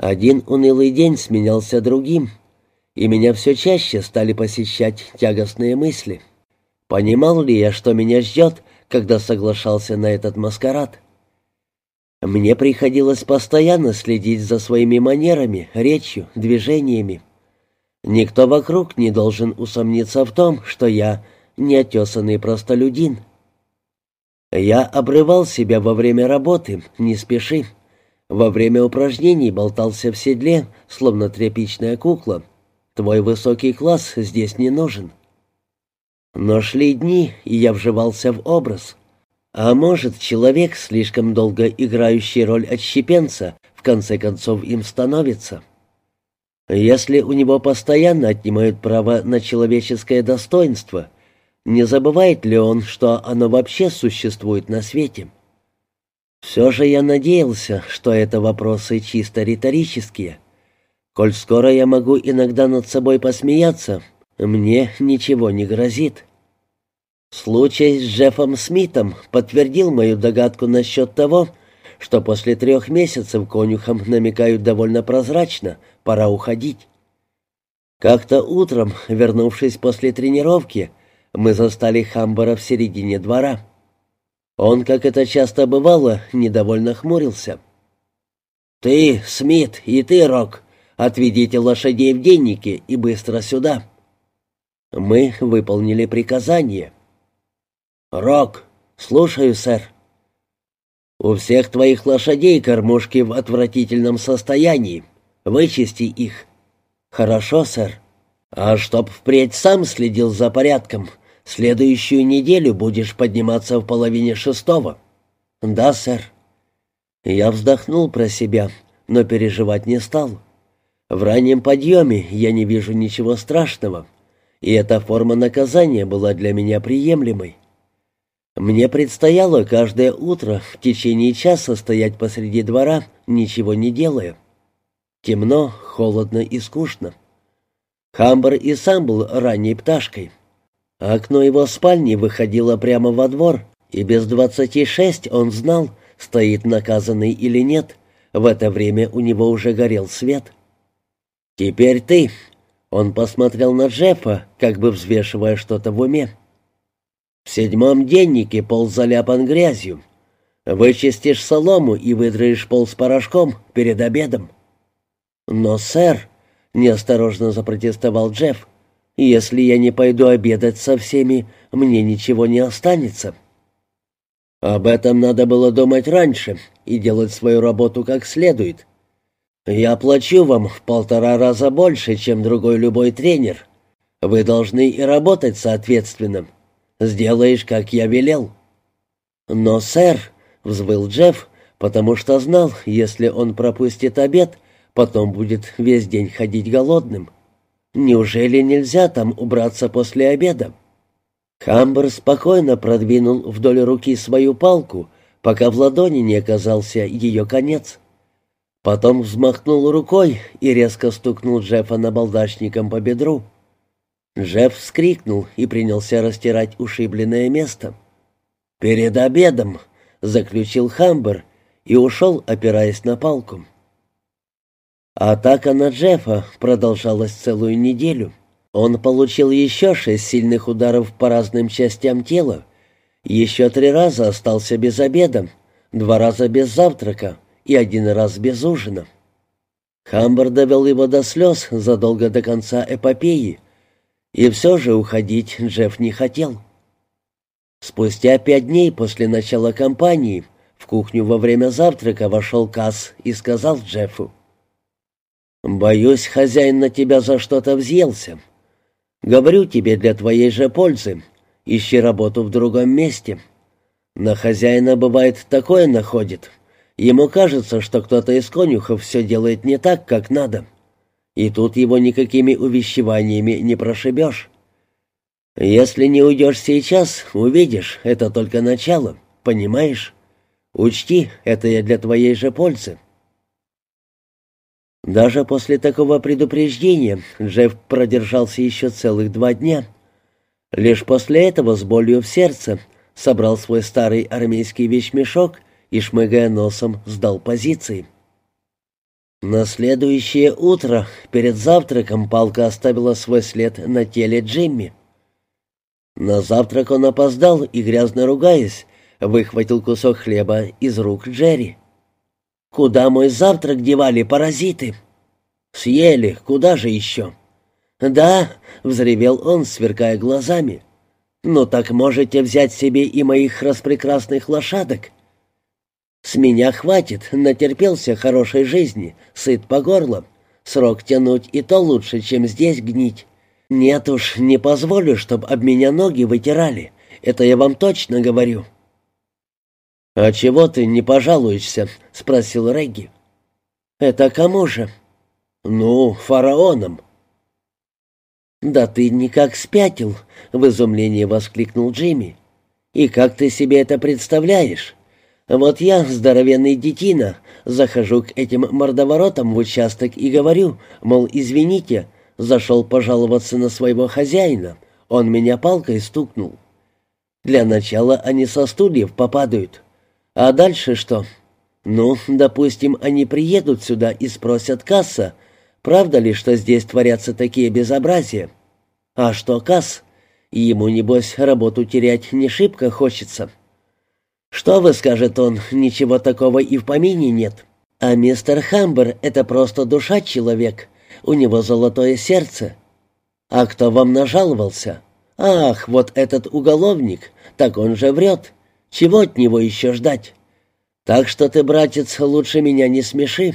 Один унылый день сменялся другим, и меня все чаще стали посещать тягостные мысли. Понимал ли я, что меня ждет, когда соглашался на этот маскарад? Мне приходилось постоянно следить за своими манерами, речью, движениями. Никто вокруг не должен усомниться в том, что я неотесанный простолюдин. Я обрывал себя во время работы, не спеши. Во время упражнений болтался в седле, словно тряпичная кукла. Твой высокий класс здесь не нужен. Но шли дни, и я вживался в образ. А может, человек, слишком долго играющий роль отщепенца, в конце концов им становится. Если у него постоянно отнимают право на человеческое достоинство, не забывает ли он, что оно вообще существует на свете? Все же я надеялся, что это вопросы чисто риторические. Коль скоро я могу иногда над собой посмеяться, мне ничего не грозит. Случай с Джеффом Смитом подтвердил мою догадку насчет того, что после трех месяцев конюхам намекают довольно прозрачно, пора уходить. Как-то утром, вернувшись после тренировки, мы застали Хамбара в середине двора. Он, как это часто бывало, недовольно хмурился. «Ты, Смит, и ты, Рок, отведите лошадей в денники и быстро сюда». Мы выполнили приказание. «Рок, слушаю, сэр». «У всех твоих лошадей кормушки в отвратительном состоянии. Вычисти их». «Хорошо, сэр». «А чтоб впредь сам следил за порядком, Следующую неделю будешь подниматься в половине шестого». «Да, сэр». Я вздохнул про себя, но переживать не стал. В раннем подъеме я не вижу ничего страшного, и эта форма наказания была для меня приемлемой. Мне предстояло каждое утро в течение часа стоять посреди двора, ничего не делая. Темно, холодно и скучно. Хамбер и сам был ранней пташкой. Окно его спальни выходило прямо во двор, и без двадцати шесть он знал, стоит наказанный или нет. В это время у него уже горел свет. «Теперь ты!» Он посмотрел на Джеффа, как бы взвешивая что-то в уме. «В седьмом деннике пол заляпан грязью. Вычистишь солому и выдраешь пол с порошком перед обедом». «Но, сэр», — неосторожно запротестовал Джефф, если я не пойду обедать со всеми, мне ничего не останется. Об этом надо было думать раньше и делать свою работу как следует. Я плачу вам в полтора раза больше, чем другой любой тренер. Вы должны и работать соответственно. Сделаешь, как я велел. Но, сэр, взвыл Джефф, потому что знал, если он пропустит обед, потом будет весь день ходить голодным. Неужели нельзя там убраться после обеда? Хамбер спокойно продвинул вдоль руки свою палку, пока в ладони не оказался ее конец. Потом взмахнул рукой и резко стукнул Джеффа набалдашником по бедру. Джефф вскрикнул и принялся растирать ушибленное место. «Перед обедом!» — заключил Хамбер и ушел, опираясь на палку. Атака на Джеффа продолжалась целую неделю. Он получил еще шесть сильных ударов по разным частям тела. Еще три раза остался без обеда, два раза без завтрака и один раз без ужина. Хамбер довел его до слез задолго до конца эпопеи, и все же уходить Джефф не хотел. Спустя пять дней после начала кампании в кухню во время завтрака вошел Касс и сказал Джеффу, «Боюсь, хозяин на тебя за что-то взъелся. Говорю тебе для твоей же пользы. Ищи работу в другом месте. На хозяина бывает такое находит. Ему кажется, что кто-то из конюхов все делает не так, как надо. И тут его никакими увещеваниями не прошибешь. Если не уйдешь сейчас, увидишь, это только начало, понимаешь? Учти, это я для твоей же пользы». Даже после такого предупреждения Джефф продержался еще целых два дня. Лишь после этого с болью в сердце собрал свой старый армейский вещмешок и, шмыгая носом, сдал позиции. На следующее утро, перед завтраком, палка оставила свой след на теле Джимми. На завтрак он опоздал и, грязно ругаясь, выхватил кусок хлеба из рук Джерри. «Куда мой завтрак девали паразиты?» «Съели, куда же еще?» «Да», — взревел он, сверкая глазами. «Ну так можете взять себе и моих распрекрасных лошадок. С меня хватит, натерпелся хорошей жизни, сыт по горло. Срок тянуть и то лучше, чем здесь гнить. Нет уж, не позволю, чтоб об меня ноги вытирали. Это я вам точно говорю». «А чего ты не пожалуешься?» — спросил Регги. «Это кому же?» «Ну, фараоном». «Да ты никак спятил!» — в изумлении воскликнул Джимми. «И как ты себе это представляешь? Вот я, здоровенный детина, захожу к этим мордоворотам в участок и говорю, мол, извините, зашел пожаловаться на своего хозяина, он меня палкой стукнул. Для начала они со стульев попадают. А дальше что? Ну, допустим, они приедут сюда и спросят касса, правда ли, что здесь творятся такие безобразия? А что касс? Ему, небось, работу терять не шибко хочется». «Что вы, — скажет он, — ничего такого и в помине нет. А мистер Хамбер — это просто душа человек, у него золотое сердце. А кто вам нажаловался? Ах, вот этот уголовник, так он же врет. Чего от него еще ждать? Так что ты, братец, лучше меня не смеши.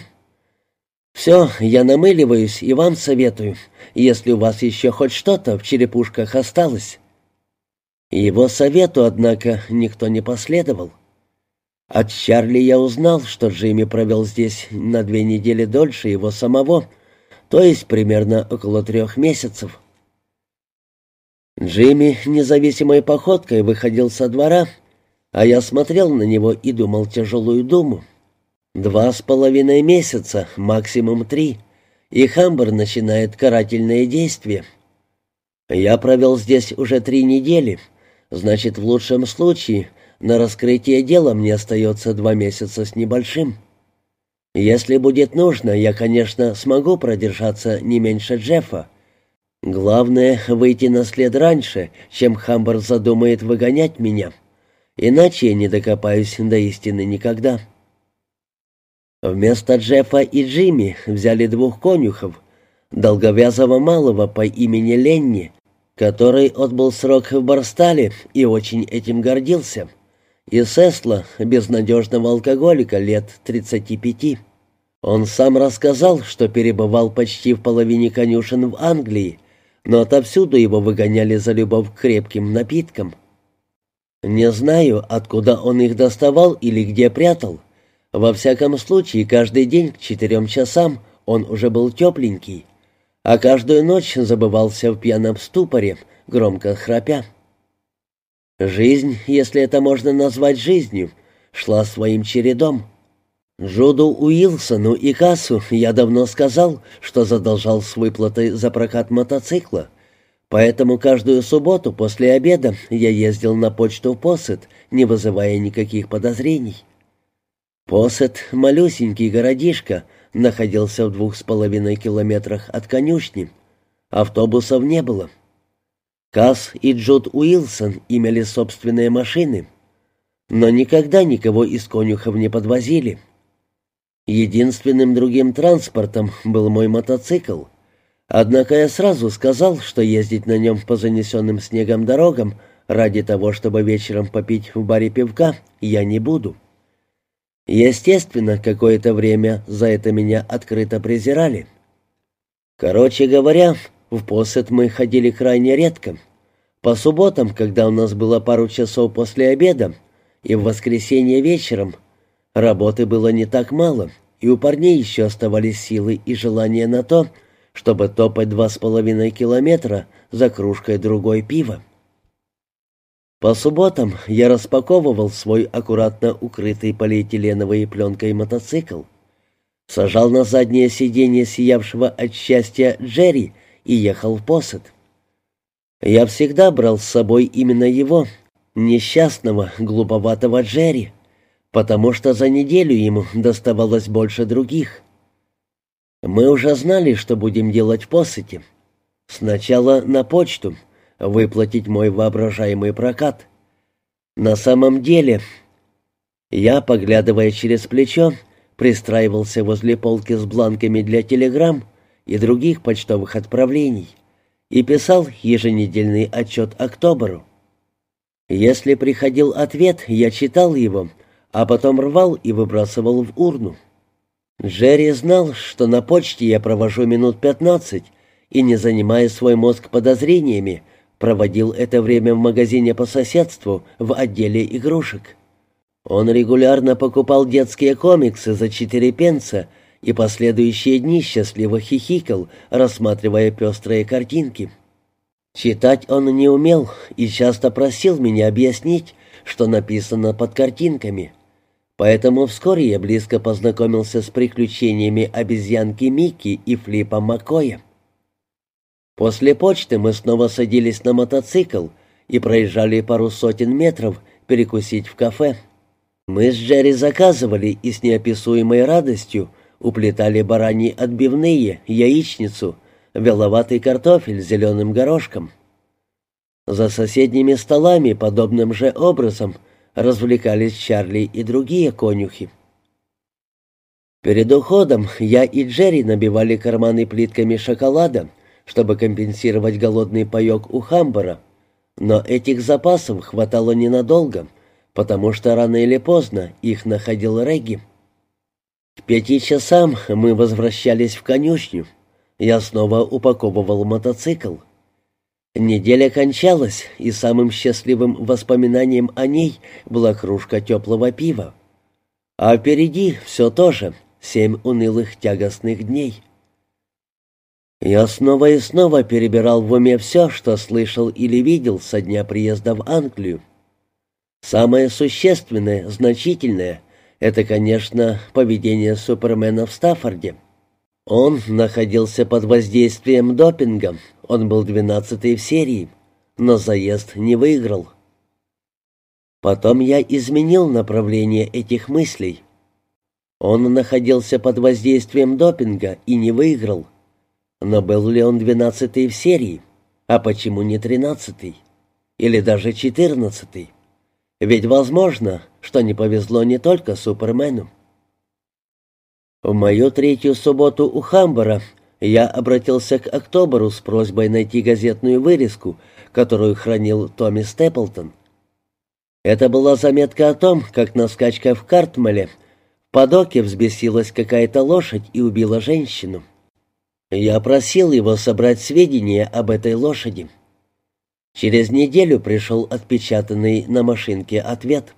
Все, я намыливаюсь и вам советую, если у вас еще хоть что-то в черепушках осталось». Его совету, однако, никто не последовал. От Чарли я узнал, что Джимми провел здесь на две недели дольше его самого, то есть примерно около трех месяцев. Джимми независимой походкой выходил со двора, а я смотрел на него и думал тяжелую думу. Два с половиной месяца, максимум три, и Хамбер начинает карательные действия. Я провел здесь уже три недели — Значит, в лучшем случае на раскрытие дела мне остается два месяца с небольшим. Если будет нужно, я, конечно, смогу продержаться не меньше Джеффа. Главное — выйти на след раньше, чем Хамбер задумает выгонять меня. Иначе я не докопаюсь до истины никогда. Вместо Джеффа и Джимми взяли двух конюхов, долговязого малого по имени Ленни который отбыл срок в Барстале и очень этим гордился, и Сесла, безнадежного алкоголика лет 35. Он сам рассказал, что перебывал почти в половине конюшен в Англии, но отовсюду его выгоняли за любовь к крепким напиткам. Не знаю, откуда он их доставал или где прятал. Во всяком случае, каждый день к четырем часам он уже был тепленький а каждую ночь забывался в пьяном ступоре, громко храпя. Жизнь, если это можно назвать жизнью, шла своим чередом. Джуду Уилсону и Кассу я давно сказал, что задолжал с выплатой за прокат мотоцикла, поэтому каждую субботу после обеда я ездил на почту в Посет, не вызывая никаких подозрений. Посет — малюсенький городишко — находился в двух с половиной километрах от конюшни. Автобусов не было. Касс и Джуд Уилсон имели собственные машины, но никогда никого из конюхов не подвозили. Единственным другим транспортом был мой мотоцикл, однако я сразу сказал, что ездить на нем по занесенным снегом дорогам ради того, чтобы вечером попить в баре пивка, я не буду. Естественно, какое-то время за это меня открыто презирали. Короче говоря, в посад мы ходили крайне редко. По субботам, когда у нас было пару часов после обеда, и в воскресенье вечером, работы было не так мало, и у парней еще оставались силы и желание на то, чтобы топать два с половиной километра за кружкой другой пива. По субботам я распаковывал свой аккуратно укрытый полиэтиленовой пленкой мотоцикл, сажал на заднее сиденье сиявшего от счастья Джерри и ехал в посад. Я всегда брал с собой именно его, несчастного, глуповатого Джерри, потому что за неделю ему доставалось больше других. Мы уже знали, что будем делать в посыте. Сначала на почту, выплатить мой воображаемый прокат. На самом деле, я, поглядывая через плечо, пристраивался возле полки с бланками для телеграмм и других почтовых отправлений и писал еженедельный отчет Октоберу. Если приходил ответ, я читал его, а потом рвал и выбрасывал в урну. Джерри знал, что на почте я провожу минут пятнадцать, и, не занимая свой мозг подозрениями, проводил это время в магазине по соседству в отделе игрушек. Он регулярно покупал детские комиксы за четыре пенса и последующие дни счастливо хихикал, рассматривая пестрые картинки. Читать он не умел и часто просил меня объяснить, что написано под картинками. Поэтому вскоре я близко познакомился с приключениями обезьянки Микки и Флипа Маккоя. После почты мы снова садились на мотоцикл и проезжали пару сотен метров перекусить в кафе. Мы с Джерри заказывали и с неописуемой радостью уплетали бараньи отбивные, яичницу, веловатый картофель с зеленым горошком. За соседними столами подобным же образом развлекались Чарли и другие конюхи. Перед уходом я и Джерри набивали карманы плитками шоколада, чтобы компенсировать голодный паёк у Хамбара, но этих запасов хватало ненадолго, потому что рано или поздно их находил Регги. К пяти часам мы возвращались в конюшню. Я снова упаковывал мотоцикл. Неделя кончалась, и самым счастливым воспоминанием о ней была кружка теплого пива. А впереди все то же, семь унылых тягостных дней. Я снова и снова перебирал в уме все, что слышал или видел со дня приезда в Англию. Самое существенное, значительное — это, конечно, поведение Супермена в Стаффорде. Он находился под воздействием допинга, он был двенадцатый в серии, но заезд не выиграл. Потом я изменил направление этих мыслей. Он находился под воздействием допинга и не выиграл. Но был ли он двенадцатый в серии? А почему не тринадцатый? Или даже четырнадцатый? Ведь возможно, что не повезло не только Супермену. В мою третью субботу у Хамбара я обратился к Октоберу с просьбой найти газетную вырезку, которую хранил Томми Степлтон. Это была заметка о том, как на скачках в Картмале в падоке взбесилась какая-то лошадь и убила женщину. Я просил его собрать сведения об этой лошади. Через неделю пришел отпечатанный на машинке ответ.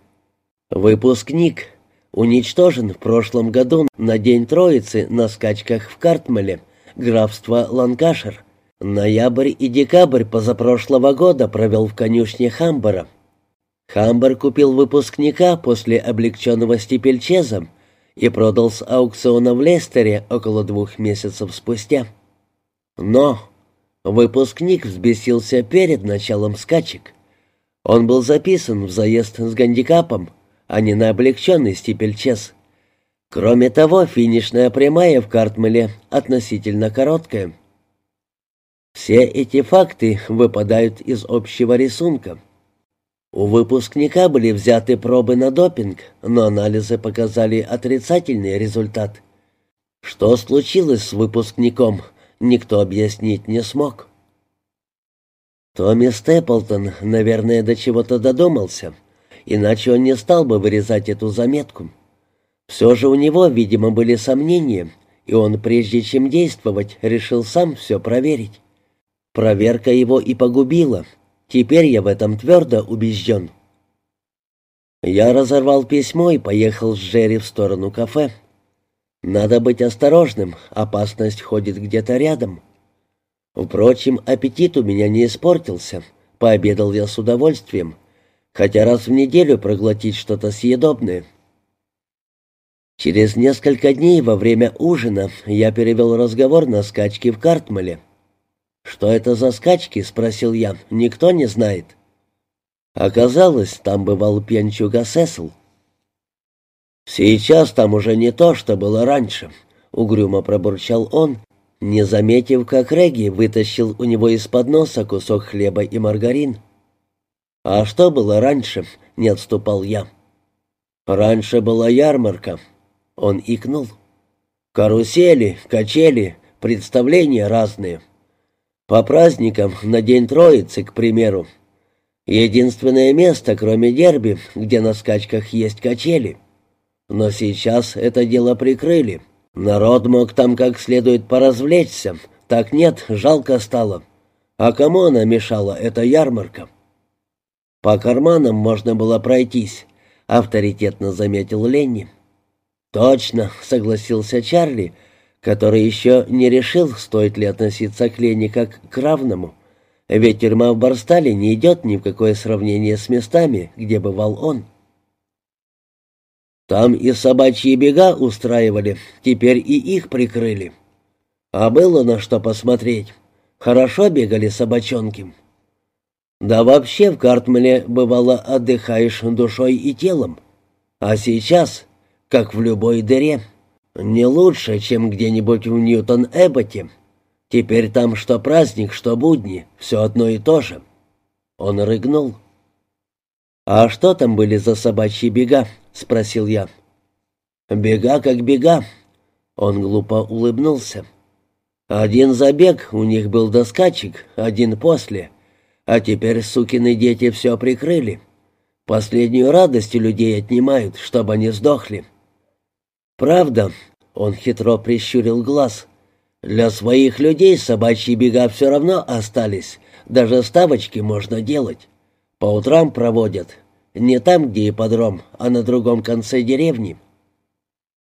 Выпускник уничтожен в прошлом году на День Троицы на скачках в Картмале, графство Ланкашир. Ноябрь и декабрь позапрошлого года провел в конюшне Хамбара. Хамбар купил выпускника после облегченного степельчезом и продал с аукциона в Лестере около двух месяцев спустя. Но выпускник взбесился перед началом скачек. Он был записан в заезд с гандикапом, а не на облегченный степельчез. Кроме того, финишная прямая в Картмеле относительно короткая. Все эти факты выпадают из общего рисунка. У выпускника были взяты пробы на допинг, но анализы показали отрицательный результат. Что случилось с выпускником, никто объяснить не смог. Томми Степлтон, наверное, до чего-то додумался, иначе он не стал бы вырезать эту заметку. Все же у него, видимо, были сомнения, и он, прежде чем действовать, решил сам все проверить. Проверка его и погубила — Теперь я в этом твердо убежден. Я разорвал письмо и поехал с Джерри в сторону кафе. Надо быть осторожным, опасность ходит где-то рядом. Впрочем, аппетит у меня не испортился. Пообедал я с удовольствием, хотя раз в неделю проглотить что-то съедобное. Через несколько дней во время ужина я перевел разговор на скачки в Картмале. «Что это за скачки?» — спросил я. «Никто не знает». Оказалось, там бывал пьянчуга Сесл. Сейчас там уже не то, что было раньше. — угрюмо пробурчал он, не заметив, как Регги вытащил у него из-под носа кусок хлеба и маргарин. «А что было раньше?» — не отступал я. «Раньше была ярмарка». Он икнул. «Карусели, качели, представления разные. По праздникам, на День Троицы, к примеру. Единственное место, кроме дерби, где на скачках есть качели. Но сейчас это дело прикрыли. Народ мог там как следует поразвлечься. Так нет, жалко стало. А кому она мешала, эта ярмарка?» «По карманам можно было пройтись», — авторитетно заметил Ленни. «Точно», — согласился Чарли, который еще не решил, стоит ли относиться к Ленни как к равному. Ведь тюрьма в Барстале не идет ни в какое сравнение с местами, где бывал он. Там и собачьи бега устраивали, теперь и их прикрыли. А было на что посмотреть. Хорошо бегали собачонки. Да вообще в Картмеле бывало отдыхаешь душой и телом. А сейчас, как в любой дыре, не лучше, чем где-нибудь в Ньютон-Эбботе. Теперь там что праздник, что будни, все одно и то же. Он рыгнул. «А что там были за собачьи бега?» — спросил я. «Бега как бега». Он глупо улыбнулся. «Один забег у них был до скачек, один после». А теперь сукины дети все прикрыли. Последнюю радость у людей отнимают, чтобы они сдохли. Правда, он хитро прищурил глаз. Для своих людей собачьи бега все равно остались. Даже ставочки можно делать. По утрам проводят. Не там, где ипподром, а на другом конце деревни.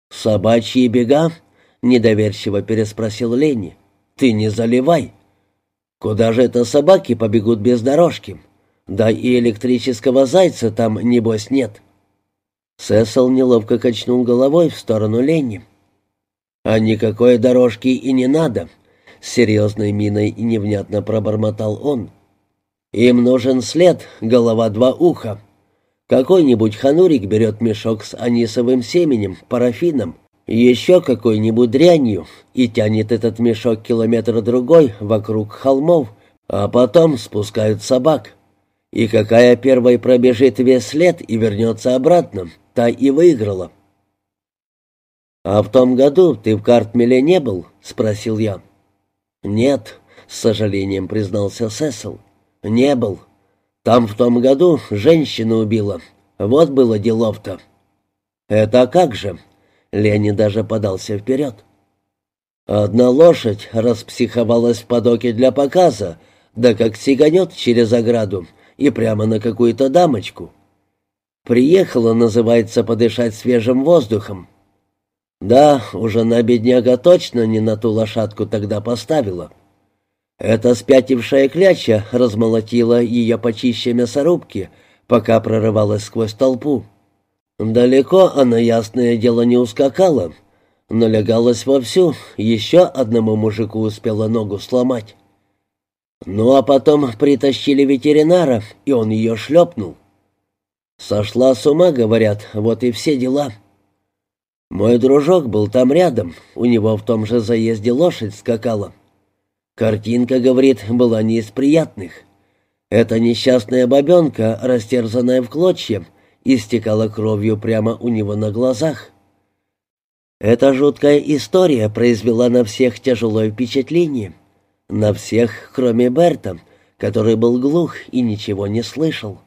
«Собачьи бега?» — недоверчиво переспросил Ленни. «Ты не заливай. Куда же это собаки побегут без дорожки? Да и электрического зайца там, небось, нет. Сесил неловко качнул головой в сторону Ленни. «А никакой дорожки и не надо», — с серьезной миной и невнятно пробормотал он. «Им нужен след, голова два уха. Какой-нибудь ханурик берет мешок с анисовым семенем, парафином, еще какой-нибудь дрянью и тянет этот мешок километр-другой вокруг холмов, а потом спускают собак. И какая первой пробежит весь след и вернется обратно, та и выиграла. «А в том году ты в Картмеле не был?» — спросил я. «Нет», — с сожалением признался Сесил. «Не был. Там в том году женщину убила. Вот было делов-то». «Это как же?» Ленни даже подался вперед. Одна лошадь распсиховалась в подоке для показа, да как сиганет через ограду и прямо на какую-то дамочку. Приехала, называется, подышать свежим воздухом. Да, уже на бедняга точно не на ту лошадку тогда поставила. Эта спятившая кляча размолотила ее почище мясорубки, пока прорывалась сквозь толпу. Далеко она, ясное дело, не ускакала, но легалась вовсю, еще одному мужику успела ногу сломать. Ну а потом притащили ветеринара, и он ее шлепнул. Сошла с ума, говорят, вот и все дела. Мой дружок был там рядом, у него в том же заезде лошадь скакала. Картинка, говорит, была не из приятных. Эта несчастная бабенка, растерзанная в клочья, истекала кровью прямо у него на глазах. Эта жуткая история произвела на всех тяжелое впечатление. На всех, кроме Берта, который был глух и ничего не слышал.